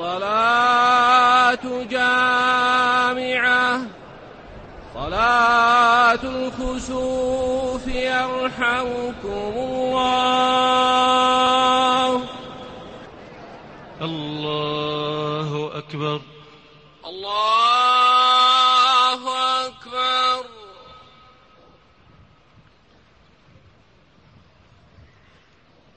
الصلاة جامعة صلاة الخسوف يرحمكم الله.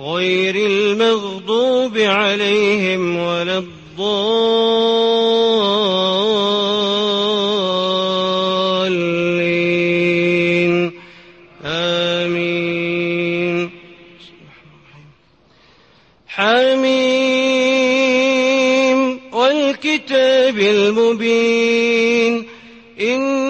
غير المغضوب عليهم ولا الضالين. آمين. حميم والكتاب المبين. إنا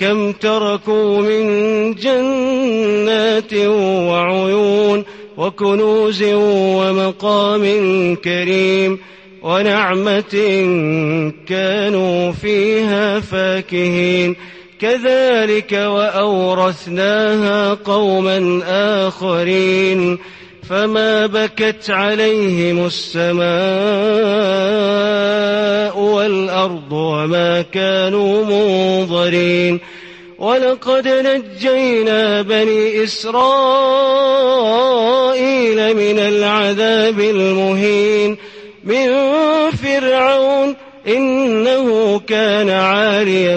كم تركوا من جنات وعيون وكنوز ومقام كريم ونعمة كانوا فيها فاكهين كذلك وأورثناها قوما آخرين فما بكت عليهم السماء والأرض وما كانوا منظرين ولقد نجينا بني إسرائيل من العذاب المهين من فرعون إنه كان عاليا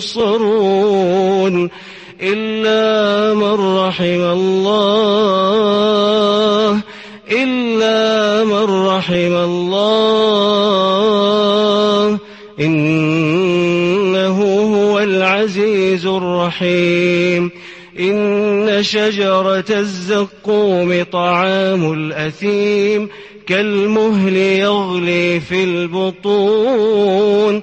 ينصرون إلا من رحم الله. إلا من رحم الله. إنه هو العزيز الرحيم. إن شجرة الزقوم طعام الأثيم كالمهل يغلي في البطون.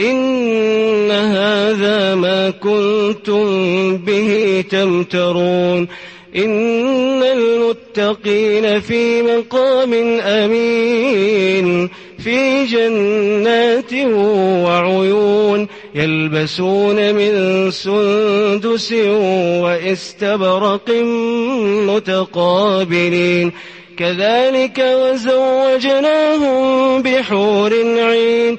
إن هذا ما كنتم به تمترون. إن المتقين في مقام أمين في جنات وعيون يلبسون من سندس واستبرق متقابلين. كذلك وزوجناهم بحور عين.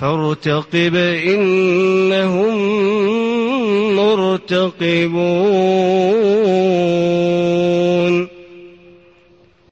فارتقب إنهم مرتقبون.